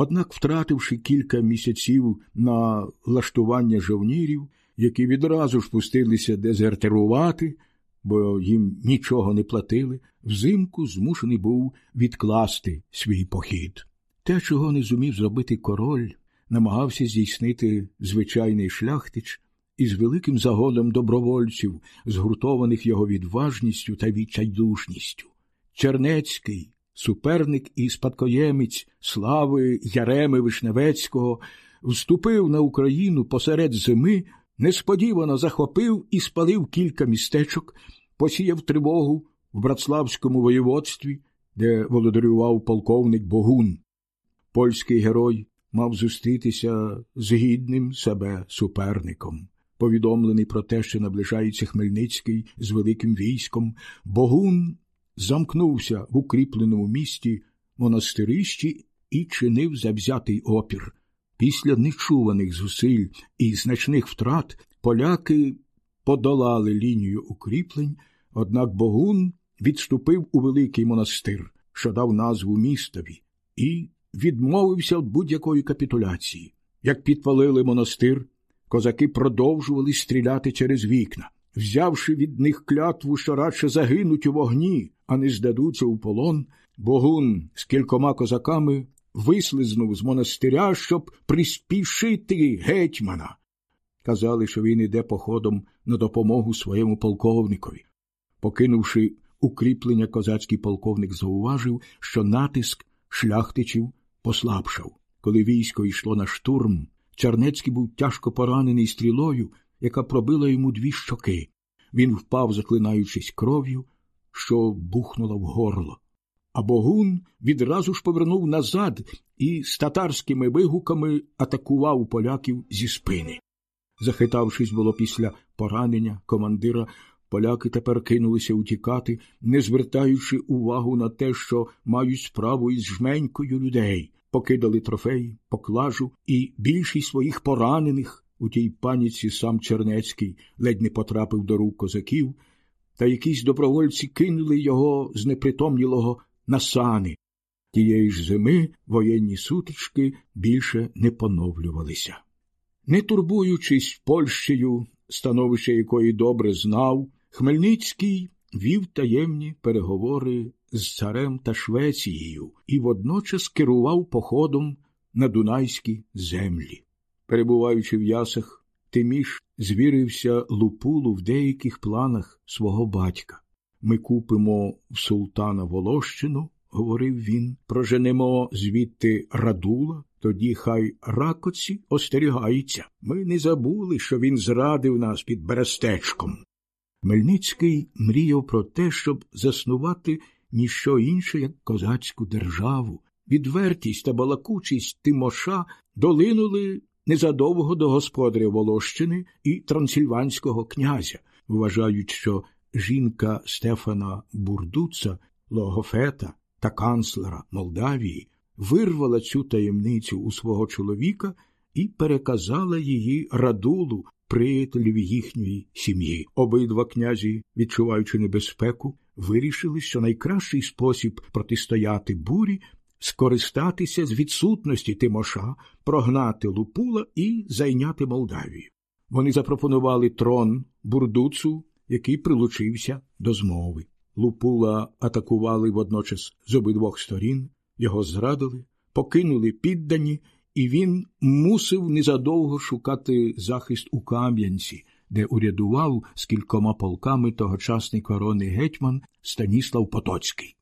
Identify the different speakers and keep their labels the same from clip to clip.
Speaker 1: Однак, втративши кілька місяців на влаштування жовнірів, які відразу ж пустилися дезертирувати, бо їм нічого не платили, взимку змушений був відкласти свій похід. Те, чого не зумів зробити король, намагався здійснити звичайний шляхтич із великим загоном добровольців, згуртованих його відважністю та відчайдушністю. Чернецький, суперник і спадкоємець слави Яреми Вишневецького, вступив на Україну посеред зими, несподівано захопив і спалив кілька містечок, посіяв тривогу в Братславському воєводстві, де володарював полковник Богун. Польський герой мав зустрітися з гідним себе суперником. Повідомлений про те, що наближається Хмельницький з великим військом, Богун замкнувся в укріпленому місті монастирищі і чинив завзятий опір. Після нечуваних зусиль і значних втрат поляки подолали лінію укріплень, однак Богун відступив у великий монастир, що дав назву містові, і відмовився від будь-якої капітуляції. Як підпалили монастир, козаки продовжували стріляти через вікна, взявши від них клятву, що радше загинуть у вогні, а не здадуться у полон, Богун з кількома козаками вислизнув з монастиря, щоб приспішити гетьмана. Казали, що він іде походом на допомогу своєму полковникові. Покинувши укріплення, козацький полковник зауважив, що натиск шляхтичів послабшав. Коли військо йшло на штурм, Чернецький був тяжко поранений стрілою, яка пробила йому дві щоки. Він впав, заклинаючись кров'ю, що бухнула в горло. А Богун відразу ж повернув назад і з татарськими вигуками атакував поляків зі спини. Захитавшись було після поранення командира, поляки тепер кинулися утікати, не звертаючи увагу на те, що мають справу із жменькою людей, покидали трофеї, поклажу і більшість своїх поранених у тій паніці сам Чернецький ледь не потрапив до рук козаків, та якісь добровольці кинули його з непритомнілого на сани. Тієї ж зими воєнні сутички більше не поновлювалися. Не турбуючись Польщею, становище якої добре знав, Хмельницький вів таємні переговори з царем та Швецією і водночас керував походом на Дунайські землі. Перебуваючи в ясах, Тиміш звірився Лупулу в деяких планах свого батька. Ми купимо в султана Волощину, говорив він, проженемо звідти радула, тоді хай ракоці остерігаються. Ми не забули, що він зрадив нас під Берестечком. Хмельницький мріяв про те, щоб заснувати ніщо інше, як козацьку державу. Відвертість та балакучість Тимоша долинули незадовго до господаря Волощини і трансильванського князя, вважають, що жінка Стефана Бурдуца, логофета та канцлера Молдавії, вирвала цю таємницю у свого чоловіка і переказала її радулу, приятелів їхньої сім'ї. Обидва князі, відчуваючи небезпеку, вирішили, що найкращий спосіб протистояти бурі скористатися з відсутності Тимоша, прогнати Лупула і зайняти Молдавію. Вони запропонували трон бурдуцу, який прилучився до змови. Лупула атакували водночас з обидвох сторін, його зрадили, покинули піддані, і він мусив незадовго шукати захист у Кам'янці, де урядував з кількома полками тогочасний коронний гетьман Станіслав Потоцький.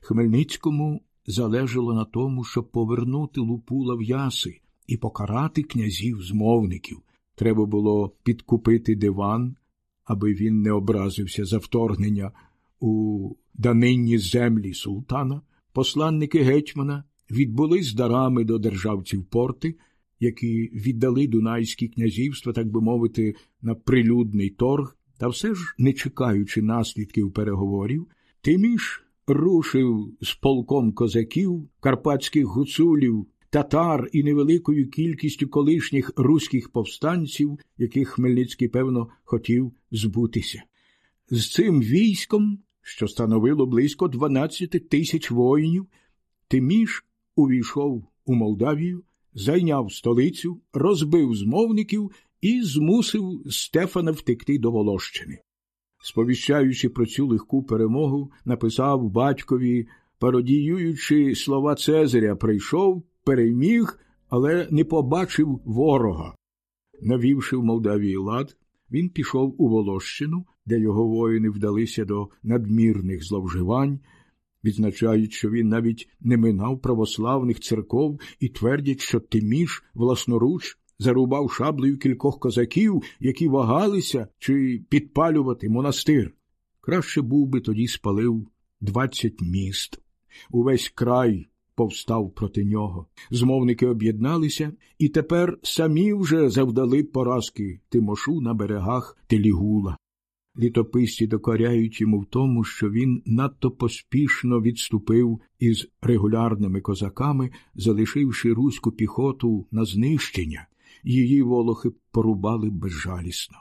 Speaker 1: Хмельницькому залежало на тому, щоб повернути Лупула в яси і покарати князів змовників. Треба було підкупити диван, аби він не образився за вторгнення у данинні землі султана. Посланники гетьмана відбули з дарами до державців порти, які віддали Дунайські князівства, так би мовити, на прилюдний торг, та все ж, не чекаючи наслідків переговорів, Тиміш рушив з полком козаків, карпатських гуцулів, татар і невеликою кількістю колишніх руських повстанців, яких Хмельницький, певно, хотів збутися. З цим військом, що становило близько 12 тисяч воїнів, Тиміш увійшов у Молдавію, зайняв столицю, розбив змовників і змусив Стефана втекти до Волощини. Сповіщаючи про цю легку перемогу, написав батькові, пародіюючи слова Цезаря, прийшов, переміг, але не побачив ворога. Навівши в Молдавії лад, він пішов у Волощину, де його воїни вдалися до надмірних зловживань, відзначають, що він навіть не минав православних церков і твердять, що Тиміш власноруч зарубав шаблею кількох козаків, які вагалися чи підпалювати монастир. Краще був би тоді спалив двадцять міст. Увесь край повстав проти нього. Змовники об'єдналися і тепер самі вже завдали поразки Тимошу на берегах Телігула. Літописці докоряють йому в тому, що він надто поспішно відступив із регулярними козаками, залишивши руську піхоту на знищення, її волохи порубали безжалісно.